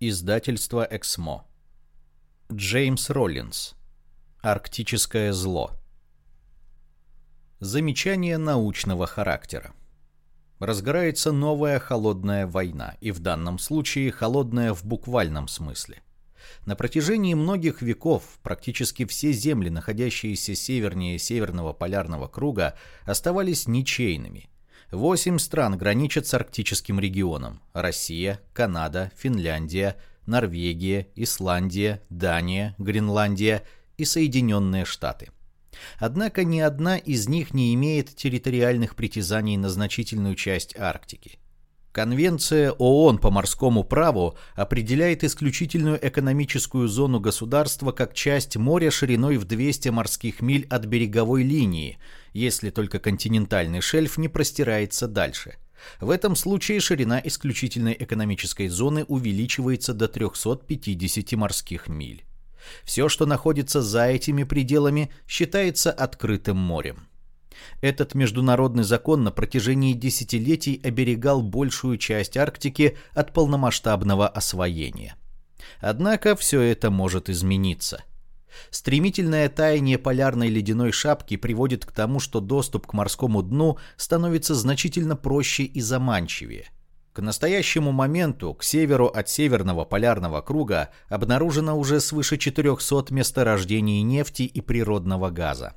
Издательство «Эксмо». Джеймс Роллинс. Арктическое зло. Замечание научного характера. Разгорается новая холодная война, и в данном случае холодная в буквальном смысле. На протяжении многих веков практически все земли, находящиеся севернее Северного полярного круга, оставались ничейными – Восемь стран граничат с арктическим регионом. Россия, Канада, Финляндия, Норвегия, Исландия, Дания, Гренландия и Соединенные Штаты. Однако ни одна из них не имеет территориальных притязаний на значительную часть Арктики. Конвенция ООН по морскому праву определяет исключительную экономическую зону государства как часть моря шириной в 200 морских миль от береговой линии, если только континентальный шельф не простирается дальше. В этом случае ширина исключительной экономической зоны увеличивается до 350 морских миль. Все, что находится за этими пределами, считается открытым морем. Этот международный закон на протяжении десятилетий оберегал большую часть Арктики от полномасштабного освоения. Однако все это может измениться. Стремительное таяние полярной ледяной шапки приводит к тому, что доступ к морскому дну становится значительно проще и заманчивее. К настоящему моменту к северу от Северного полярного круга обнаружено уже свыше 400 месторождений нефти и природного газа.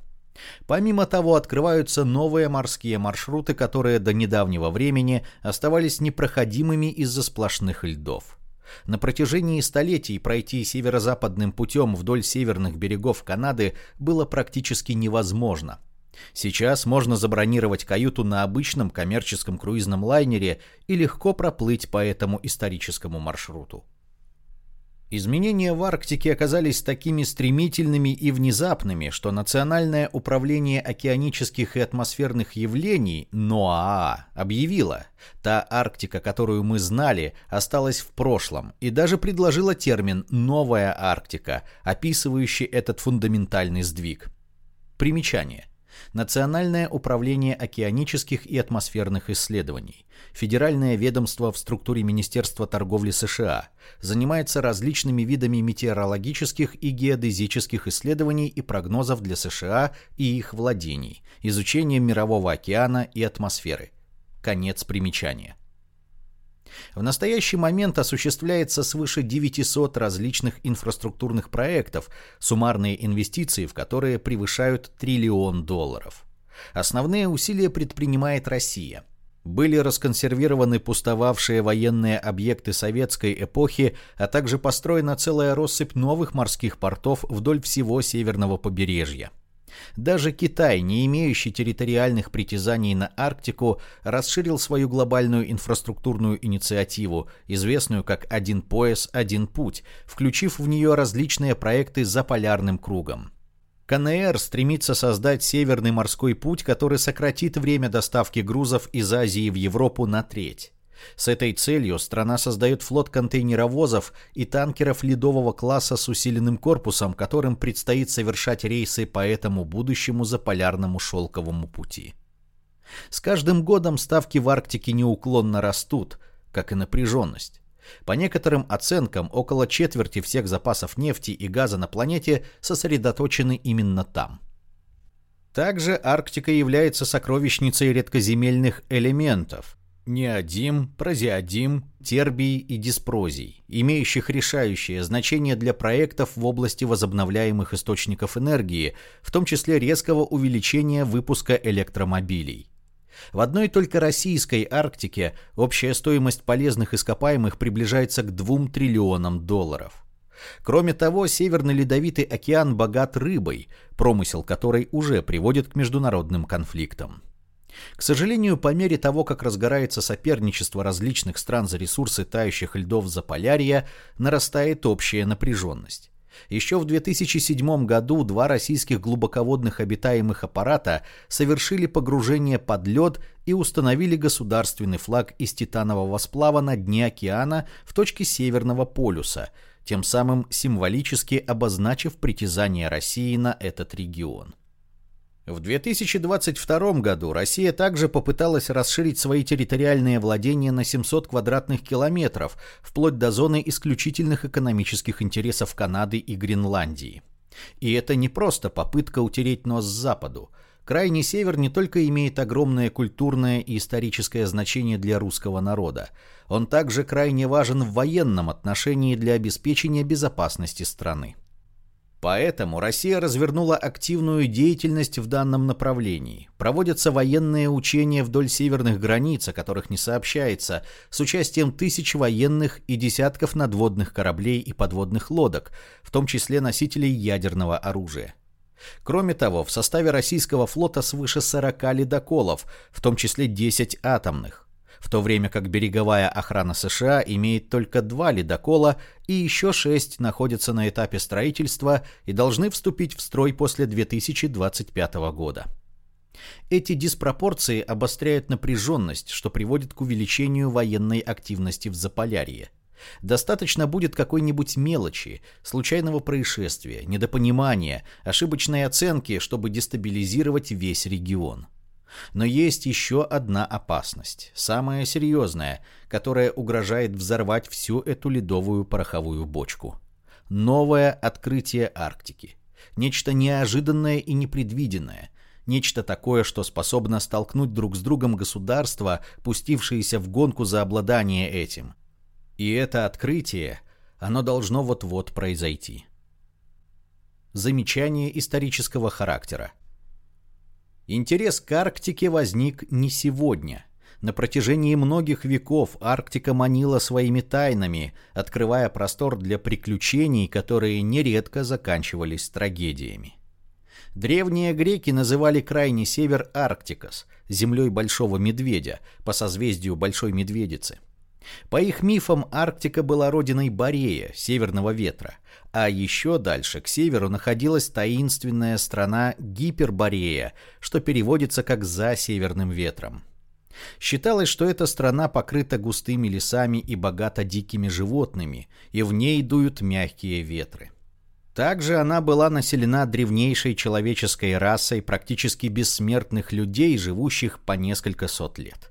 Помимо того, открываются новые морские маршруты, которые до недавнего времени оставались непроходимыми из-за сплошных льдов. На протяжении столетий пройти северо-западным путем вдоль северных берегов Канады было практически невозможно. Сейчас можно забронировать каюту на обычном коммерческом круизном лайнере и легко проплыть по этому историческому маршруту. Изменения в Арктике оказались такими стремительными и внезапными, что Национальное управление океанических и атмосферных явлений НОАА объявило, та Арктика, которую мы знали, осталась в прошлом, и даже предложила термин «новая Арктика», описывающий этот фундаментальный сдвиг. Примечание. Национальное управление океанических и атмосферных исследований, Федеральное ведомство в структуре Министерства торговли США, занимается различными видами метеорологических и геодезических исследований и прогнозов для США и их владений, изучением мирового океана и атмосферы. Конец примечания. В настоящий момент осуществляется свыше 900 различных инфраструктурных проектов, суммарные инвестиции в которые превышают триллион долларов. Основные усилия предпринимает Россия. Были расконсервированы пустовавшие военные объекты советской эпохи, а также построена целая россыпь новых морских портов вдоль всего северного побережья. Даже Китай, не имеющий территориальных притязаний на Арктику, расширил свою глобальную инфраструктурную инициативу, известную как «Один пояс, один путь», включив в нее различные проекты за полярным кругом. КНР стремится создать Северный морской путь, который сократит время доставки грузов из Азии в Европу на треть. С этой целью страна создает флот контейнеровозов и танкеров ледового класса с усиленным корпусом, которым предстоит совершать рейсы по этому будущему заполярному шелковому пути. С каждым годом ставки в Арктике неуклонно растут, как и напряженность. По некоторым оценкам, около четверти всех запасов нефти и газа на планете сосредоточены именно там. Также Арктика является сокровищницей редкоземельных элементов, неодим, прозиодим, тербий и диспрозий, имеющих решающее значение для проектов в области возобновляемых источников энергии, в том числе резкого увеличения выпуска электромобилей. В одной только российской Арктике общая стоимость полезных ископаемых приближается к 2 триллионам долларов. Кроме того, Северный Ледовитый океан богат рыбой, промысел которой уже приводит к международным конфликтам. К сожалению, по мере того, как разгорается соперничество различных стран за ресурсы тающих льдов Заполярья, нарастает общая напряженность. Еще в 2007 году два российских глубоководных обитаемых аппарата совершили погружение под лед и установили государственный флаг из титанового сплава на дне океана в точке Северного полюса, тем самым символически обозначив притязание России на этот регион. В 2022 году Россия также попыталась расширить свои территориальные владения на 700 квадратных километров, вплоть до зоны исключительных экономических интересов Канады и Гренландии. И это не просто попытка утереть нос Западу. Крайний север не только имеет огромное культурное и историческое значение для русского народа, он также крайне важен в военном отношении для обеспечения безопасности страны. Поэтому Россия развернула активную деятельность в данном направлении. Проводятся военные учения вдоль северных границ, о которых не сообщается, с участием тысяч военных и десятков надводных кораблей и подводных лодок, в том числе носителей ядерного оружия. Кроме того, в составе российского флота свыше 40 ледоколов, в том числе 10 атомных в то время как береговая охрана США имеет только два ледокола и еще шесть находятся на этапе строительства и должны вступить в строй после 2025 года. Эти диспропорции обостряют напряженность, что приводит к увеличению военной активности в Заполярье. Достаточно будет какой-нибудь мелочи, случайного происшествия, недопонимания, ошибочной оценки, чтобы дестабилизировать весь регион. Но есть еще одна опасность, самая серьезная, которая угрожает взорвать всю эту ледовую пороховую бочку. Новое открытие Арктики. Нечто неожиданное и непредвиденное. Нечто такое, что способно столкнуть друг с другом государства, пустившиеся в гонку за обладание этим. И это открытие, оно должно вот-вот произойти. Замечание исторического характера. Интерес к Арктике возник не сегодня. На протяжении многих веков Арктика манила своими тайнами, открывая простор для приключений, которые нередко заканчивались трагедиями. Древние греки называли крайний север Арктикос, землей Большого Медведя, по созвездию Большой Медведицы – по их мифам, Арктика была родиной Борея, северного ветра, а еще дальше, к северу, находилась таинственная страна Гиперборея, что переводится как «за северным ветром». Считалось, что эта страна покрыта густыми лесами и богата дикими животными, и в ней дуют мягкие ветры. Также она была населена древнейшей человеческой расой практически бессмертных людей, живущих по несколько сот лет.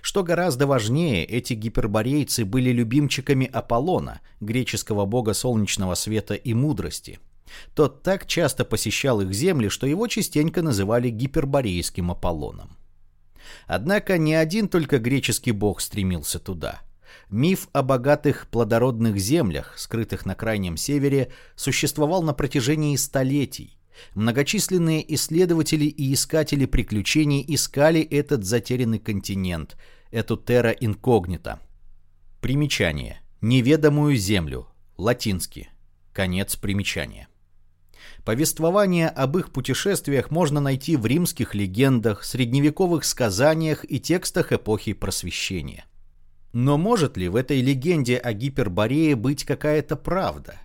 Что гораздо важнее, эти гиперборейцы были любимчиками Аполлона, греческого бога солнечного света и мудрости. Тот так часто посещал их земли, что его частенько называли гиперборейским Аполлоном. Однако не один только греческий бог стремился туда. Миф о богатых плодородных землях, скрытых на крайнем севере, существовал на протяжении столетий, Многочисленные исследователи и искатели приключений искали этот затерянный континент, эту терра инкогнита. Примечание. Неведомую землю. Латинский. Конец примечания. Повествование об их путешествиях можно найти в римских легендах, средневековых сказаниях и текстах эпохи Просвещения. Но может ли в этой легенде о Гиперборее быть какая-то правда?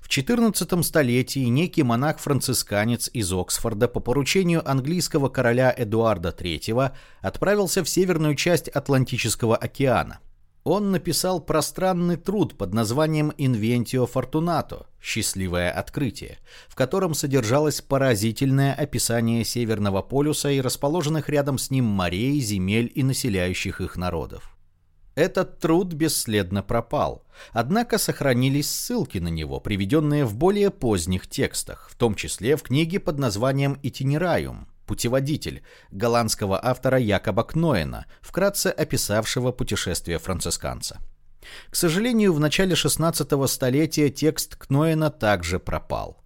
В XIV столетии некий монах-францисканец из Оксфорда по поручению английского короля Эдуарда III отправился в северную часть Атлантического океана. Он написал пространный труд под названием «Инвентио Фортунато» – «Счастливое открытие», в котором содержалось поразительное описание Северного полюса и расположенных рядом с ним морей, земель и населяющих их народов. Этот труд бесследно пропал, однако сохранились ссылки на него, приведенные в более поздних текстах, в том числе в книге под названием «Итинерайум» «Путеводитель» голландского автора Якоба Кноена, вкратце описавшего путешествие францисканца. К сожалению, в начале 16 столетия текст Кноена также пропал –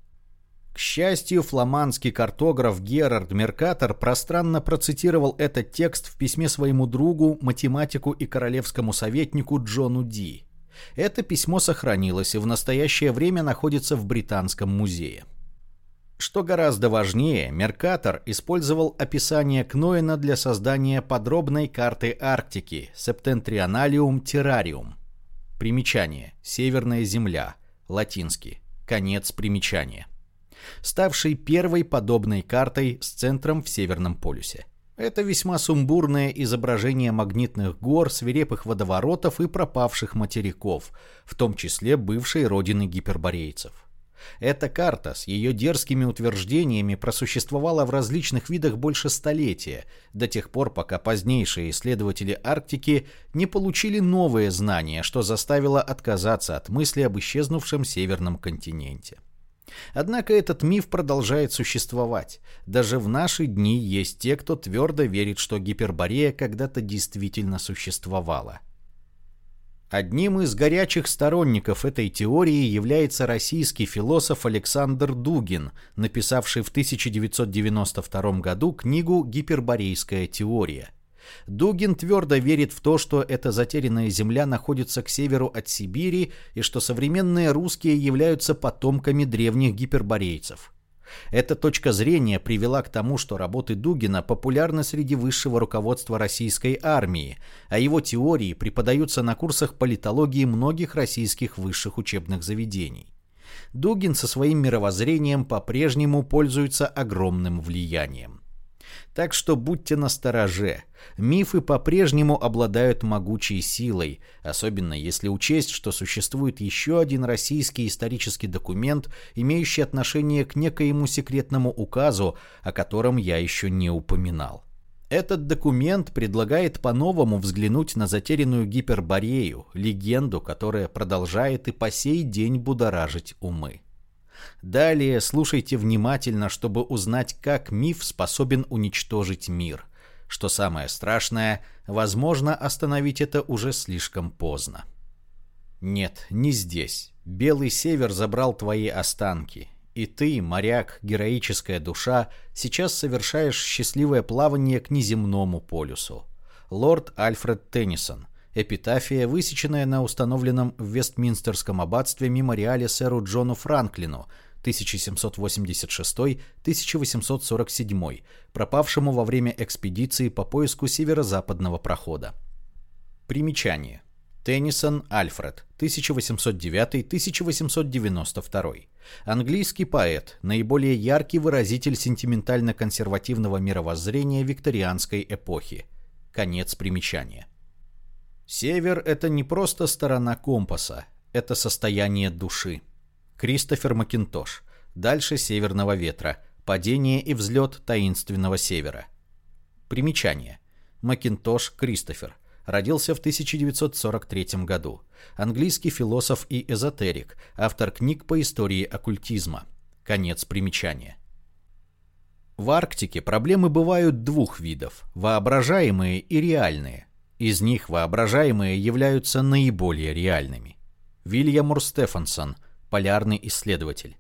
счастью, фламандский картограф Герард Меркатор пространно процитировал этот текст в письме своему другу, математику и королевскому советнику Джону Ди. Это письмо сохранилось и в настоящее время находится в Британском музее. Что гораздо важнее, Меркатор использовал описание Кноена для создания подробной карты Арктики Septentrionalium Terrarium. Примечание. Северная земля. Латинский. Конец примечания ставшей первой подобной картой с центром в Северном полюсе. Это весьма сумбурное изображение магнитных гор, свирепых водоворотов и пропавших материков, в том числе бывшей родины гиперборейцев. Эта карта с ее дерзкими утверждениями просуществовала в различных видах больше столетия, до тех пор, пока позднейшие исследователи Арктики не получили новые знания, что заставило отказаться от мысли об исчезнувшем северном континенте. Однако этот миф продолжает существовать. Даже в наши дни есть те, кто твердо верит, что Гиперборея когда-то действительно существовала. Одним из горячих сторонников этой теории является российский философ Александр Дугин, написавший в 1992 году книгу «Гиперборейская теория». Дугин твердо верит в то, что эта затерянная земля находится к северу от Сибири и что современные русские являются потомками древних гиперборейцев. Эта точка зрения привела к тому, что работы Дугина популярны среди высшего руководства российской армии, а его теории преподаются на курсах политологии многих российских высших учебных заведений. Дугин со своим мировоззрением по-прежнему пользуется огромным влиянием. Так что будьте настороже. Мифы по-прежнему обладают могучей силой, особенно если учесть, что существует еще один российский исторический документ, имеющий отношение к некоему секретному указу, о котором я еще не упоминал. Этот документ предлагает по-новому взглянуть на затерянную Гиперборею, легенду, которая продолжает и по сей день будоражить умы. Далее слушайте внимательно, чтобы узнать, как миф способен уничтожить мир. Что самое страшное, возможно, остановить это уже слишком поздно. Нет, не здесь. Белый север забрал твои останки. И ты, моряк, героическая душа, сейчас совершаешь счастливое плавание к неземному полюсу. Лорд Альфред Теннисон. Эпитафия, высеченная на установленном в Вестминстерском аббатстве мемориале сэру Джону Франклину 1786-1847, пропавшему во время экспедиции по поиску северо-западного прохода. Примечание. Теннисон Альфред, 1809-1892. Английский поэт, наиболее яркий выразитель сентиментально-консервативного мировоззрения викторианской эпохи. Конец примечания. Север – это не просто сторона компаса, это состояние души. Кристофер Макинтош. Дальше северного ветра. Падение и взлет таинственного севера. Примечание. Макинтош Кристофер. Родился в 1943 году. Английский философ и эзотерик, автор книг по истории оккультизма. Конец примечания. В Арктике проблемы бывают двух видов – воображаемые и реальные. Из них воображаемые являются наиболее реальными. Вильямур Стефансон, полярный исследователь.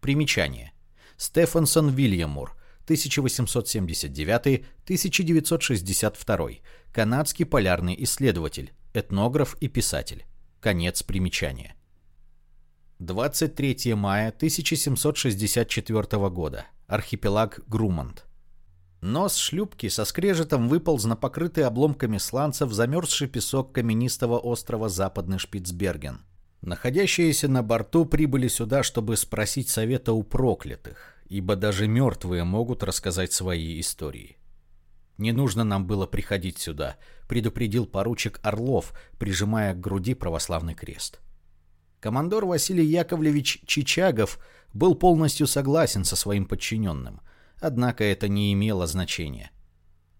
Примечание. Стефансон Вильямур, 1879-1962, канадский полярный исследователь, этнограф и писатель. Конец примечания. 23 мая 1764 года. Архипелаг Грумант. Нос шлюпки со скрежетом выполз на покрытый обломками сланцев замерзший песок каменистого острова Западный Шпицберген. Находящиеся на борту прибыли сюда, чтобы спросить совета у проклятых, ибо даже мертвые могут рассказать свои истории. «Не нужно нам было приходить сюда», — предупредил поручик Орлов, прижимая к груди православный крест. Командор Василий Яковлевич Чичагов был полностью согласен со своим подчиненным — Однако это не имело значения.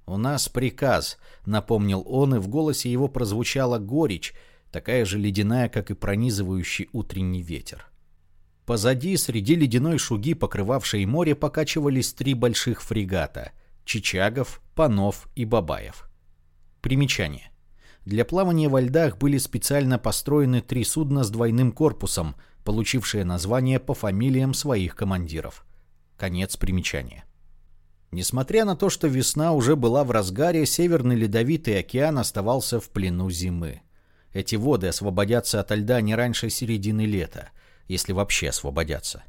«У нас приказ», — напомнил он, и в голосе его прозвучала горечь, такая же ледяная, как и пронизывающий утренний ветер. Позади, среди ледяной шуги, покрывавшей море, покачивались три больших фрегата — Чичагов, Панов и Бабаев. Примечание. Для плавания во льдах были специально построены три судна с двойным корпусом, получившие название по фамилиям своих командиров. Конец примечания. Несмотря на то, что весна уже была в разгаре, Северный Ледовитый океан оставался в плену зимы. Эти воды освободятся от льда не раньше середины лета, если вообще освободятся.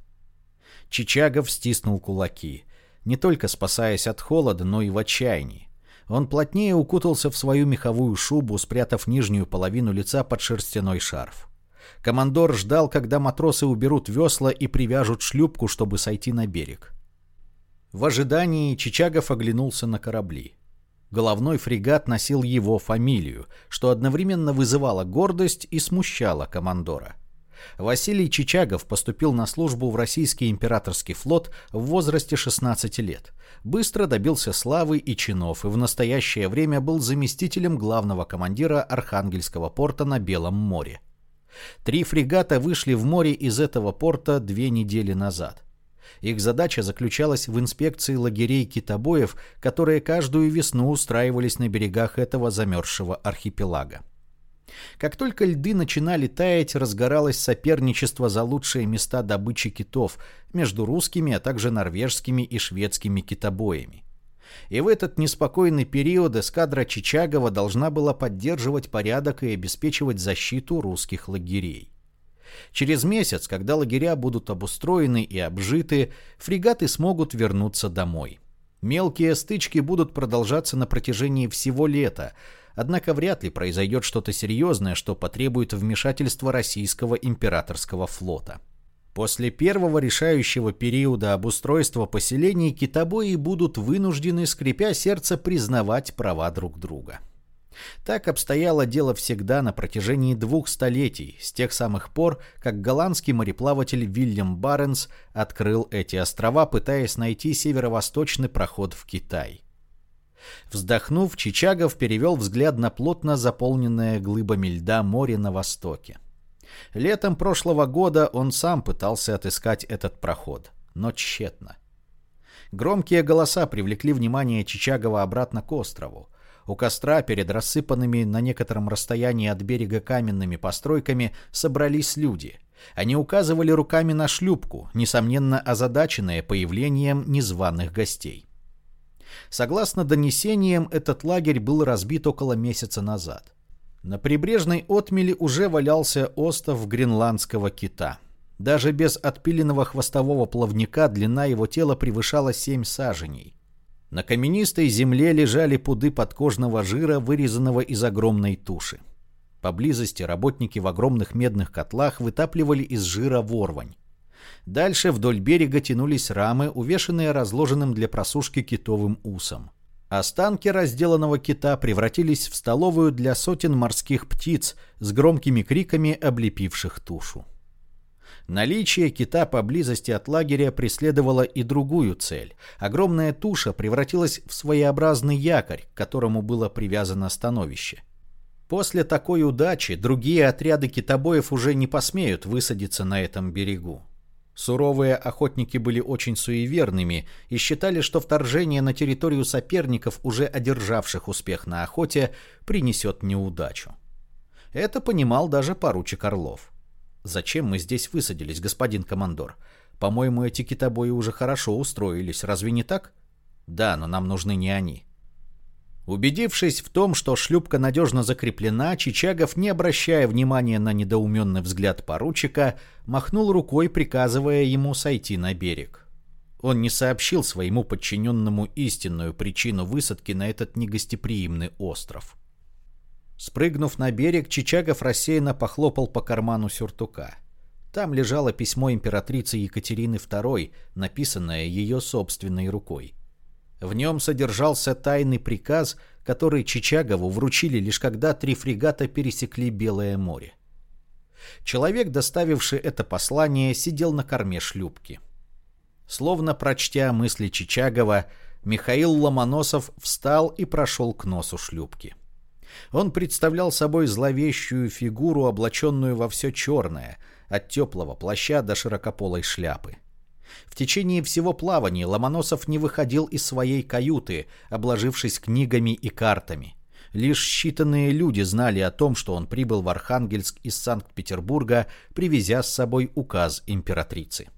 Чичагов стиснул кулаки, не только спасаясь от холода, но и в отчаянии. Он плотнее укутался в свою меховую шубу, спрятав нижнюю половину лица под шерстяной шарф. Командор ждал, когда матросы уберут весла и привяжут шлюпку, чтобы сойти на берег. В ожидании Чичагов оглянулся на корабли. Головной фрегат носил его фамилию, что одновременно вызывало гордость и смущало командора. Василий Чичагов поступил на службу в российский императорский флот в возрасте 16 лет. Быстро добился славы и чинов и в настоящее время был заместителем главного командира Архангельского порта на Белом море. Три фрегата вышли в море из этого порта две недели назад. Их задача заключалась в инспекции лагерей китобоев, которые каждую весну устраивались на берегах этого замерзшего архипелага. Как только льды начинали таять, разгоралось соперничество за лучшие места добычи китов между русскими, а также норвежскими и шведскими китобоями. И в этот неспокойный период эскадра Чичагова должна была поддерживать порядок и обеспечивать защиту русских лагерей. Через месяц, когда лагеря будут обустроены и обжиты, фрегаты смогут вернуться домой. Мелкие стычки будут продолжаться на протяжении всего лета, однако вряд ли произойдет что-то серьезное, что потребует вмешательства российского императорского флота. После первого решающего периода обустройства поселений китобои будут вынуждены, скрипя сердце, признавать права друг друга. Так обстояло дело всегда на протяжении двух столетий, с тех самых пор, как голландский мореплаватель Вильям Баренс открыл эти острова, пытаясь найти северо-восточный проход в Китай. Вздохнув, Чичагов перевел взгляд на плотно заполненное глыбами льда море на востоке. Летом прошлого года он сам пытался отыскать этот проход, но тщетно. Громкие голоса привлекли внимание Чичагова обратно к острову. У костра перед рассыпанными на некотором расстоянии от берега каменными постройками собрались люди. Они указывали руками на шлюпку, несомненно озадаченные появлением незваных гостей. Согласно донесениям, этот лагерь был разбит около месяца назад. На прибрежной отмели уже валялся остов гренландского кита. Даже без отпиленного хвостового плавника длина его тела превышала 7 саженей. На каменистой земле лежали пуды подкожного жира, вырезанного из огромной туши. Поблизости работники в огромных медных котлах вытапливали из жира ворвань. Дальше вдоль берега тянулись рамы, увешанные разложенным для просушки китовым усом. Останки разделанного кита превратились в столовую для сотен морских птиц с громкими криками, облепивших тушу. Наличие кита поблизости от лагеря преследовало и другую цель. Огромная туша превратилась в своеобразный якорь, к которому было привязано становище. После такой удачи другие отряды китобоев уже не посмеют высадиться на этом берегу. Суровые охотники были очень суеверными и считали, что вторжение на территорию соперников, уже одержавших успех на охоте, принесет неудачу. Это понимал даже поручик Орлов. Зачем мы здесь высадились, господин командор? По-моему, эти китобои уже хорошо устроились, разве не так? Да, но нам нужны не они. Убедившись в том, что шлюпка надежно закреплена, Чичагов, не обращая внимания на недоуменный взгляд поручика, махнул рукой, приказывая ему сойти на берег. Он не сообщил своему подчиненному истинную причину высадки на этот негостеприимный остров. Спрыгнув на берег, Чичагов рассеянно похлопал по карману сюртука. Там лежало письмо императрицы Екатерины II, написанное ее собственной рукой. В нем содержался тайный приказ, который Чичагову вручили лишь когда три фрегата пересекли Белое море. Человек, доставивший это послание, сидел на корме шлюпки. Словно прочтя мысли Чичагова, Михаил Ломоносов встал и прошел к носу шлюпки. Он представлял собой зловещую фигуру, облаченную во все черное, от теплого плаща до широкополой шляпы. В течение всего плавания Ломоносов не выходил из своей каюты, обложившись книгами и картами. Лишь считанные люди знали о том, что он прибыл в Архангельск из Санкт-Петербурга, привезя с собой указ императрицы.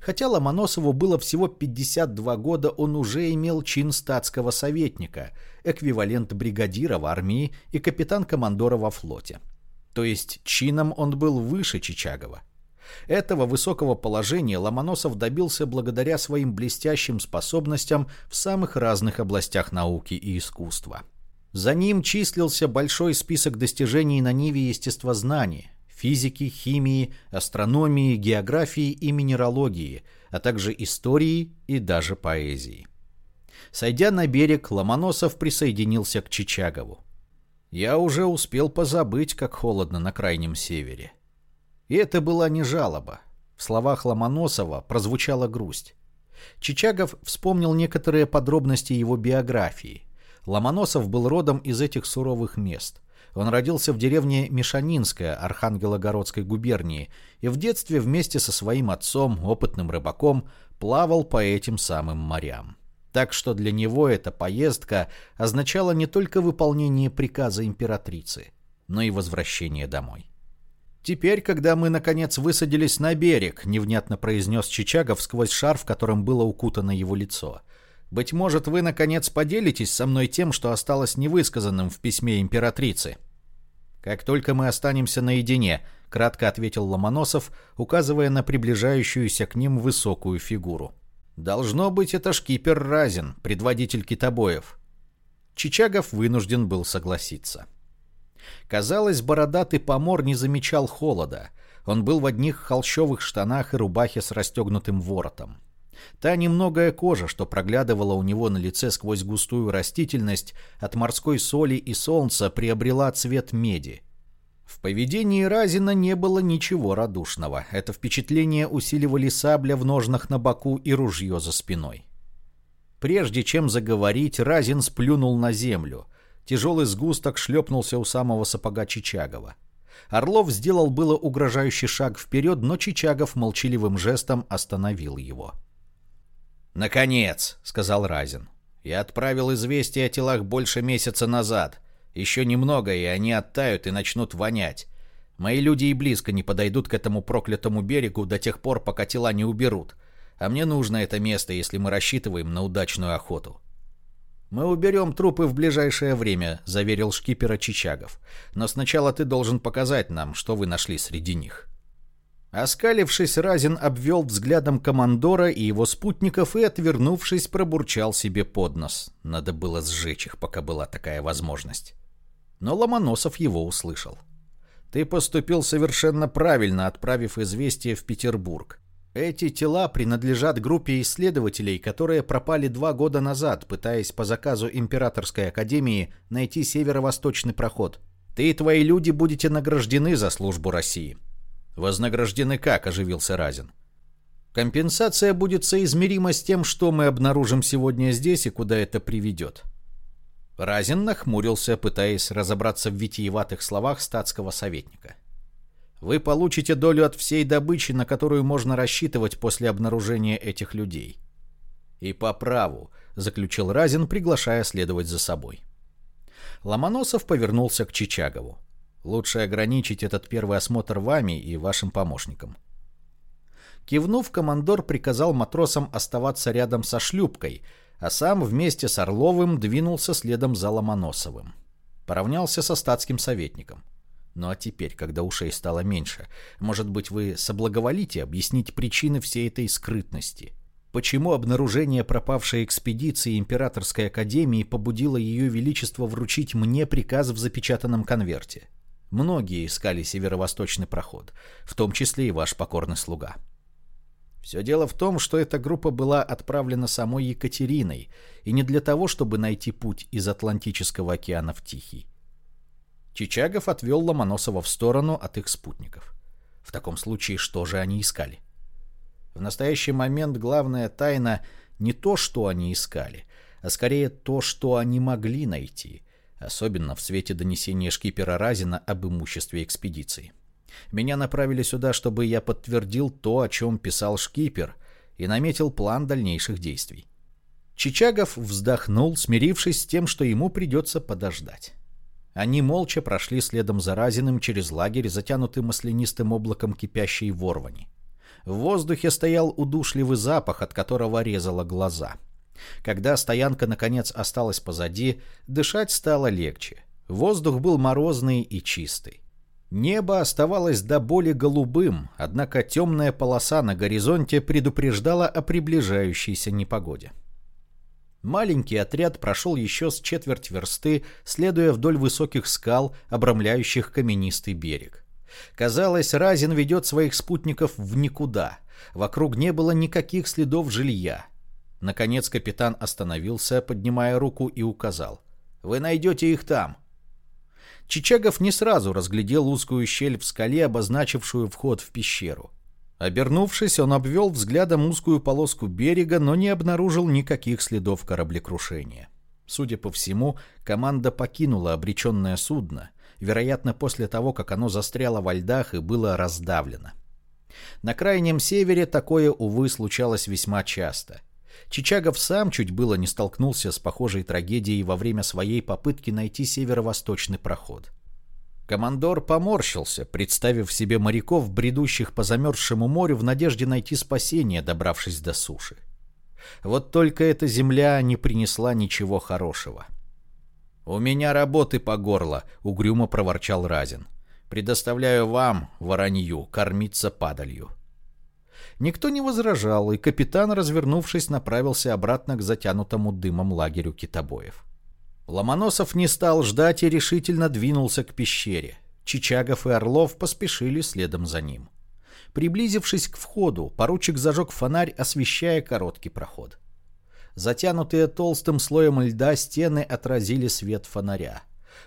Хотя Ломоносову было всего 52 года, он уже имел чин статского советника, эквивалент бригадира в армии и капитан-командора во флоте. То есть чином он был выше Чичагова. Этого высокого положения Ломоносов добился благодаря своим блестящим способностям в самых разных областях науки и искусства. За ним числился большой список достижений на ниве естествознания, физики, химии, астрономии, географии и минералогии, а также истории и даже поэзии. Сойдя на берег, Ломоносов присоединился к Чичагову. «Я уже успел позабыть, как холодно на крайнем севере. И это была не жалоба. В словах Ломоносова прозвучала грусть. Чичагов вспомнил некоторые подробности его биографии. Ломоносов был родом из этих суровых мест. Он родился в деревне Мишанинская Архангелогородской губернии и в детстве вместе со своим отцом, опытным рыбаком, плавал по этим самым морям. Так что для него эта поездка означала не только выполнение приказа императрицы, но и возвращение домой. «Теперь, когда мы, наконец, высадились на берег», — невнятно произнес Чичагов сквозь шарф, которым было укутано его лицо. «Быть может, вы, наконец, поделитесь со мной тем, что осталось невысказанным в письме императрицы?» «Как только мы останемся наедине», — кратко ответил Ломоносов, указывая на приближающуюся к ним высокую фигуру. «Должно быть, это шкипер Разин, предводитель китобоев». Чичагов вынужден был согласиться. Казалось, бородатый помор не замечал холода. Он был в одних холщовых штанах и рубахе с расстегнутым воротом. Та немногое кожа, что проглядывала у него на лице сквозь густую растительность, от морской соли и солнца приобрела цвет меди. В поведении Разина не было ничего радушного. Это впечатление усиливали сабля в ножнах на боку и ружье за спиной. Прежде чем заговорить, Разин сплюнул на землю. Тяжелый сгусток шлепнулся у самого сапога Чичагова. Орлов сделал было угрожающий шаг вперед, но Чичагов молчаливым жестом остановил его. «Наконец!» — сказал Разин. «Я отправил известие о телах больше месяца назад. Еще немного, и они оттают и начнут вонять. Мои люди и близко не подойдут к этому проклятому берегу до тех пор, пока тела не уберут. А мне нужно это место, если мы рассчитываем на удачную охоту. «Мы уберем трупы в ближайшее время», — заверил шкипера Чичагов. «Но сначала ты должен показать нам, что вы нашли среди них». Оскалившись, Разин обвел взглядом командора и его спутников и, отвернувшись, пробурчал себе под нос. Надо было сжечь их, пока была такая возможность. Но Ломоносов его услышал. «Ты поступил совершенно правильно, отправив известие в Петербург. Эти тела принадлежат группе исследователей, которые пропали два года назад, пытаясь по заказу Императорской Академии найти северо-восточный проход. Ты и твои люди будете награждены за службу России. Вознаграждены как, оживился Разин. Компенсация будет соизмерима с тем, что мы обнаружим сегодня здесь и куда это приведет. Разин нахмурился, пытаясь разобраться в витиеватых словах статского советника. Вы получите долю от всей добычи, на которую можно рассчитывать после обнаружения этих людей. И по праву, заключил Разин, приглашая следовать за собой. Ломоносов повернулся к Чичагову. Лучше ограничить этот первый осмотр вами и вашим помощником. Кивнув, командор приказал матросам оставаться рядом со шлюпкой, а сам вместе с Орловым двинулся следом за Ломоносовым. Поравнялся со статским советником. Ну а теперь, когда ушей стало меньше, может быть, вы соблаговолите объяснить причины всей этой скрытности? Почему обнаружение пропавшей экспедиции Императорской Академии побудило Ее Величество вручить мне приказ в запечатанном конверте? Многие искали северо-восточный проход, в том числе и ваш покорный слуга. Все дело в том, что эта группа была отправлена самой Екатериной, и не для того, чтобы найти путь из Атлантического океана в Тихий. Чичагов отвел Ломоносова в сторону от их спутников. В таком случае, что же они искали? В настоящий момент главная тайна не то, что они искали, а скорее то, что они могли найти, особенно в свете донесения шкипера Разина об имуществе экспедиции. Меня направили сюда, чтобы я подтвердил то, о чем писал шкипер, и наметил план дальнейших действий. Чичагов вздохнул, смирившись с тем, что ему придется подождать. Они молча прошли следом за Разиным через лагерь, затянутый маслянистым облаком кипящей ворвани. В воздухе стоял удушливый запах, от которого резало глаза. Когда стоянка наконец осталась позади, дышать стало легче. Воздух был морозный и чистый. Небо оставалось до боли голубым, однако темная полоса на горизонте предупреждала о приближающейся непогоде. Маленький отряд прошел еще с четверть версты, следуя вдоль высоких скал, обрамляющих каменистый берег. Казалось, Разин ведет своих спутников в никуда. Вокруг не было никаких следов жилья. Наконец капитан остановился, поднимая руку и указал. «Вы найдете их там». Чичагов не сразу разглядел узкую щель в скале, обозначившую вход в пещеру. Обернувшись, он обвел взглядом узкую полоску берега, но не обнаружил никаких следов кораблекрушения. Судя по всему, команда покинула обреченное судно, вероятно, после того, как оно застряло во льдах и было раздавлено. На крайнем севере такое, увы, случалось весьма часто. Чичагов сам чуть было не столкнулся с похожей трагедией во время своей попытки найти северо-восточный проход. Командор поморщился, представив себе моряков, бредущих по замерзшему морю в надежде найти спасение, добравшись до суши. Вот только эта земля не принесла ничего хорошего. «У меня работы по горло», — угрюмо проворчал Разин. «Предоставляю вам, воронью, кормиться падалью». Никто не возражал, и капитан, развернувшись, направился обратно к затянутому дымом лагерю китобоев. Ломоносов не стал ждать и решительно двинулся к пещере. Чичагов и Орлов поспешили следом за ним. Приблизившись к входу, поручик зажег фонарь, освещая короткий проход. Затянутые толстым слоем льда стены отразили свет фонаря.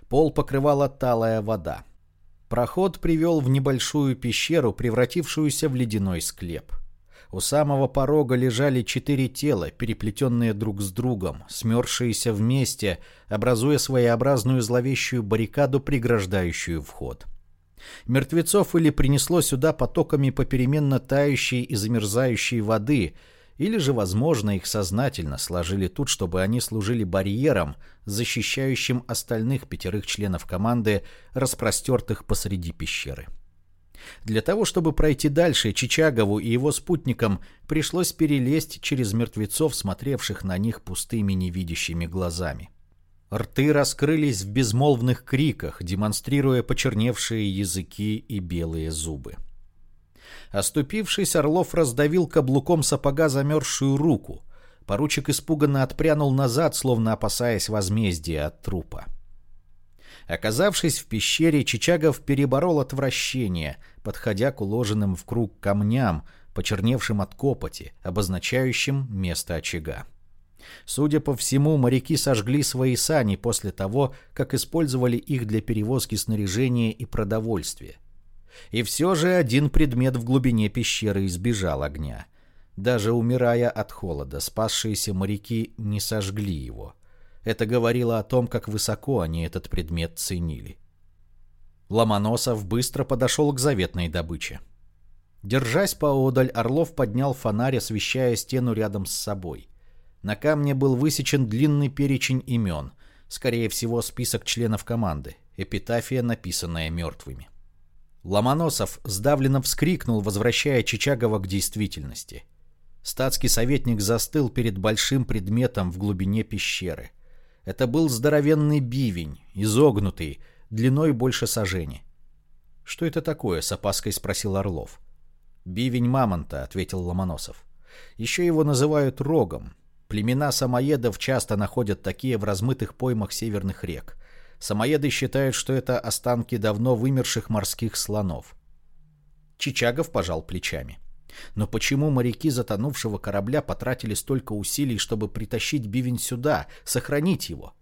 Пол покрывала талая вода. Проход привел в небольшую пещеру, превратившуюся в ледяной склеп. У самого порога лежали четыре тела, переплетенные друг с другом, смерзшиеся вместе, образуя своеобразную зловещую баррикаду, преграждающую вход. Мертвецов или принесло сюда потоками попеременно тающей и замерзающей воды, или же, возможно, их сознательно сложили тут, чтобы они служили барьером, защищающим остальных пятерых членов команды, распростертых посреди пещеры. Для того, чтобы пройти дальше, Чичагову и его спутникам пришлось перелезть через мертвецов, смотревших на них пустыми невидящими глазами. Рты раскрылись в безмолвных криках, демонстрируя почерневшие языки и белые зубы. Оступившись, Орлов раздавил каблуком сапога замерзшую руку. Поручик испуганно отпрянул назад, словно опасаясь возмездия от трупа. Оказавшись в пещере, Чичагов переборол отвращение, подходя к уложенным в круг камням, почерневшим от копоти, обозначающим место очага. Судя по всему, моряки сожгли свои сани после того, как использовали их для перевозки снаряжения и продовольствия. И все же один предмет в глубине пещеры избежал огня. Даже умирая от холода, спасшиеся моряки не сожгли его. Это говорило о том, как высоко они этот предмет ценили. Ломоносов быстро подошел к заветной добыче. Держась поодаль, Орлов поднял фонарь, освещая стену рядом с собой. На камне был высечен длинный перечень имен, скорее всего, список членов команды, эпитафия, написанная мертвыми. Ломоносов сдавленно вскрикнул, возвращая Чичагова к действительности. Статский советник застыл перед большим предметом в глубине пещеры. Это был здоровенный бивень, изогнутый, длиной больше сажени. «Что это такое?» — с опаской спросил Орлов. «Бивень мамонта», — ответил Ломоносов. «Еще его называют рогом. Племена самоедов часто находят такие в размытых поймах северных рек. Самоеды считают, что это останки давно вымерших морских слонов». Чичагов пожал плечами. Но почему моряки затонувшего корабля потратили столько усилий, чтобы притащить бивень сюда, сохранить его?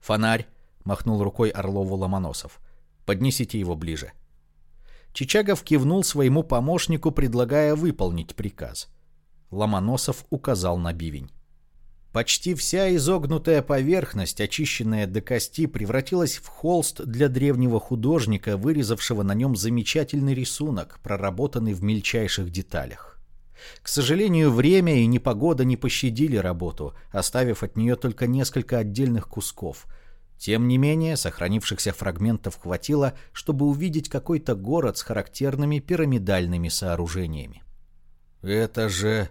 «Фонарь!» — махнул рукой Орлову Ломоносов. «Поднесите его ближе». Чичагов кивнул своему помощнику, предлагая выполнить приказ. Ломоносов указал на бивень. Почти вся изогнутая поверхность, очищенная до кости, превратилась в холст для древнего художника, вырезавшего на нем замечательный рисунок, проработанный в мельчайших деталях. К сожалению, время и непогода не пощадили работу, оставив от нее только несколько отдельных кусков. Тем не менее, сохранившихся фрагментов хватило, чтобы увидеть какой-то город с характерными пирамидальными сооружениями. «Это же...»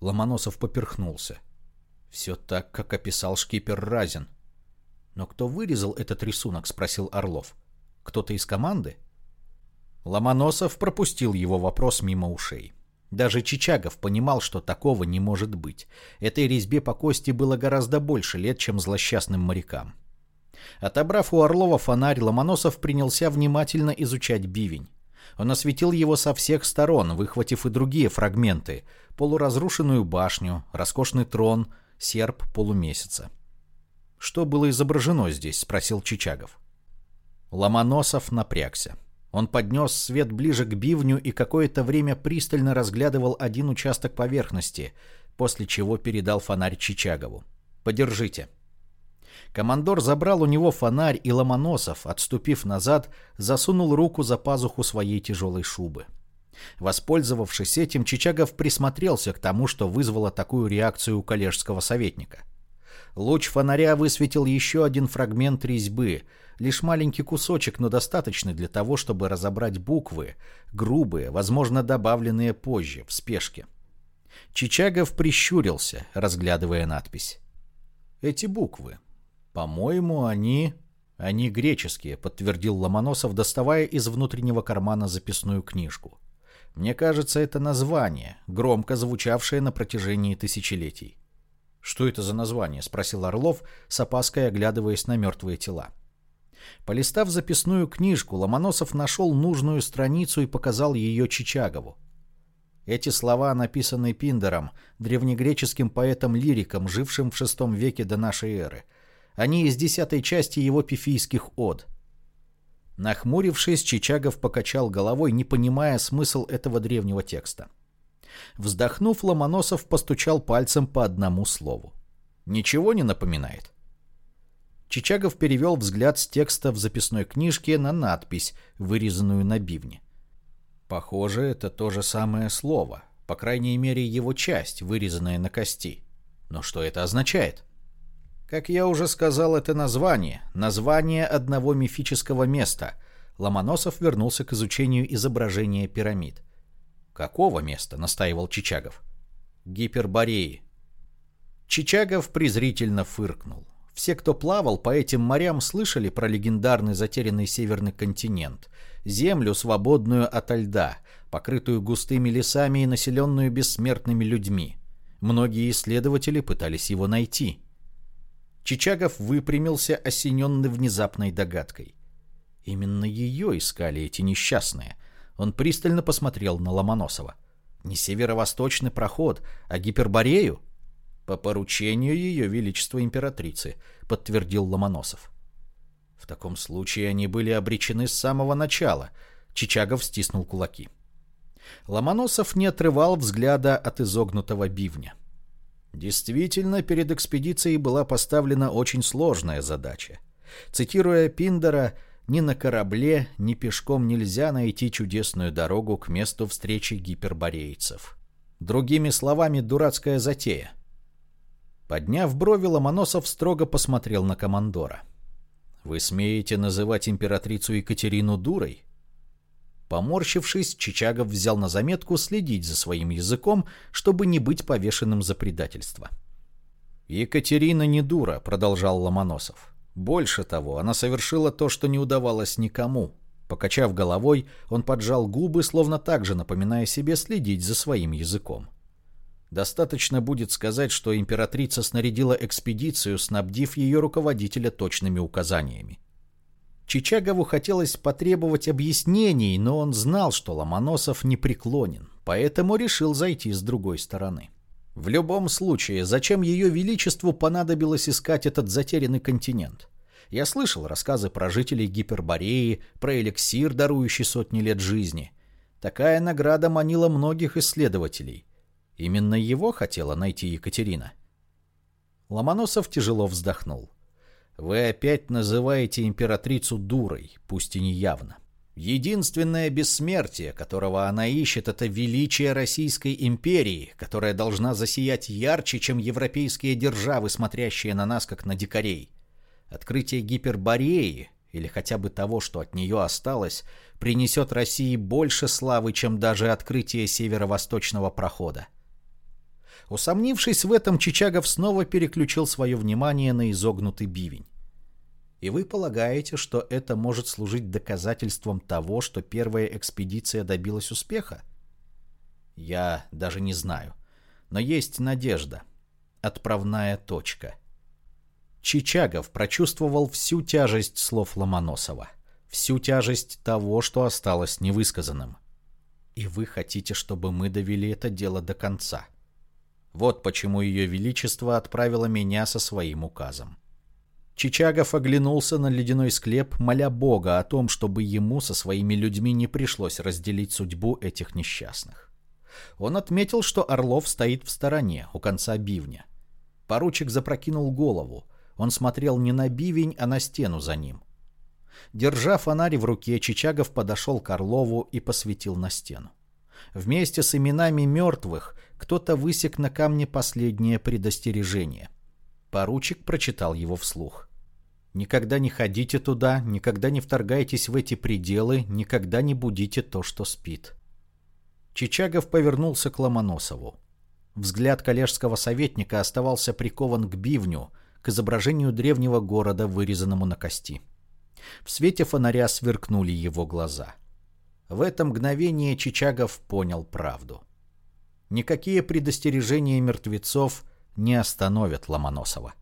Ломоносов поперхнулся. Все так, как описал шкипер Разин. Но кто вырезал этот рисунок, спросил Орлов. Кто-то из команды? Ломоносов пропустил его вопрос мимо ушей. Даже Чичагов понимал, что такого не может быть. Этой резьбе по кости было гораздо больше лет, чем злосчастным морякам. Отобрав у Орлова фонарь, Ломоносов принялся внимательно изучать бивень. Он осветил его со всех сторон, выхватив и другие фрагменты. Полуразрушенную башню, роскошный трон, серп полумесяца. «Что было изображено здесь?» — спросил Чичагов. Ломоносов напрягся. Он поднес свет ближе к бивню и какое-то время пристально разглядывал один участок поверхности, после чего передал фонарь Чичагову. «Подержите». Командор забрал у него фонарь, и Ломоносов, отступив назад, засунул руку за пазуху своей тяжелой шубы. Воспользовавшись этим, Чичагов присмотрелся к тому, что вызвало такую реакцию у коллежского советника. Луч фонаря высветил еще один фрагмент резьбы, лишь маленький кусочек, но достаточный для того, чтобы разобрать буквы, грубые, возможно, добавленные позже, в спешке. Чичагов прищурился, разглядывая надпись. «Эти буквы. По-моему, они...» «Они греческие», — подтвердил Ломоносов, доставая из внутреннего кармана записную книжку. «Мне кажется, это название, громко звучавшее на протяжении тысячелетий». «Что это за название?» — спросил Орлов, с опаской оглядываясь на мертвые тела. Полистав записную книжку, Ломоносов нашел нужную страницу и показал ее Чичагову. Эти слова написаны Пиндером, древнегреческим поэтом-лириком, жившим в VI веке до нашей эры. Они из десятой части его пифийских од. Нахмурившись, Чичагов покачал головой, не понимая смысл этого древнего текста. Вздохнув, Ломоносов постучал пальцем по одному слову. «Ничего не напоминает?» Чичагов перевел взгляд с текста в записной книжке на надпись, вырезанную на бивне. Похоже, это то же самое слово, по крайней мере его часть, вырезанная на кости. Но что это означает? Как я уже сказал, это название, название одного мифического места. Ломоносов вернулся к изучению изображения пирамид. «Какого места?» — настаивал Чичагов. «Гипербореи». Чичагов презрительно фыркнул. Все, кто плавал по этим морям, слышали про легендарный затерянный северный континент. Землю, свободную ото льда, покрытую густыми лесами и населенную бессмертными людьми. Многие исследователи пытались его найти. Чичагов выпрямился, осененный внезапной догадкой. Именно ее искали эти несчастные. Он пристально посмотрел на Ломоносова. Не северо-восточный проход, а Гиперборею? По поручению Ее Величества Императрицы, подтвердил Ломоносов. В таком случае они были обречены с самого начала. Чичагов стиснул кулаки. Ломоносов не отрывал взгляда от изогнутого бивня. Действительно, перед экспедицией была поставлена очень сложная задача. Цитируя Пиндера, ни на корабле, ни пешком нельзя найти чудесную дорогу к месту встречи гиперборейцев. Другими словами, дурацкая затея. Подняв брови, Ломоносов строго посмотрел на командора. «Вы смеете называть императрицу Екатерину дурой?» Поморщившись, Чичагов взял на заметку следить за своим языком, чтобы не быть повешенным за предательство. «Екатерина не дура», — продолжал Ломоносов. «Больше того, она совершила то, что не удавалось никому». Покачав головой, он поджал губы, словно так же напоминая себе следить за своим языком. Достаточно будет сказать, что императрица снарядила экспедицию, снабдив ее руководителя точными указаниями. Чичагову хотелось потребовать объяснений, но он знал, что Ломоносов не преклонен, поэтому решил зайти с другой стороны. В любом случае, зачем ее величеству понадобилось искать этот затерянный континент? Я слышал рассказы про жителей Гипербореи, про эликсир, дарующий сотни лет жизни. Такая награда манила многих исследователей. Именно его хотела найти Екатерина. Ломоносов тяжело вздохнул. «Вы опять называете императрицу дурой, пусть и не явно. Единственное бессмертие, которого она ищет, это величие Российской империи, которая должна засиять ярче, чем европейские державы, смотрящие на нас, как на дикарей. Открытие Гипербореи, или хотя бы того, что от нее осталось, принесет России больше славы, чем даже открытие северо-восточного прохода. Усомнившись в этом, Чичагов снова переключил свое внимание на изогнутый бивень. И вы полагаете, что это может служить доказательством того, что первая экспедиция добилась успеха? Я даже не знаю. Но есть надежда. Отправная точка. Чичагов прочувствовал всю тяжесть слов Ломоносова. Всю тяжесть того, что осталось невысказанным. И вы хотите, чтобы мы довели это дело до конца. — вот почему Ее Величество отправило меня со своим указом. Чичагов оглянулся на ледяной склеп, моля Бога о том, чтобы ему со своими людьми не пришлось разделить судьбу этих несчастных. Он отметил, что Орлов стоит в стороне, у конца бивня. Поручик запрокинул голову. Он смотрел не на бивень, а на стену за ним. Держа фонарь в руке, Чичагов подошел к Орлову и посветил на стену. Вместе с именами мертвых кто-то высек на камне последнее предостережение. Поручик прочитал его вслух. «Никогда не ходите туда, никогда не вторгайтесь в эти пределы, никогда не будите то, что спит». Чичагов повернулся к Ломоносову. Взгляд коллежского советника оставался прикован к бивню, к изображению древнего города, вырезанному на кости. В свете фонаря сверкнули его глаза. В это мгновение Чичагов понял правду. Никакие предостережения мертвецов не остановят Ломоносова.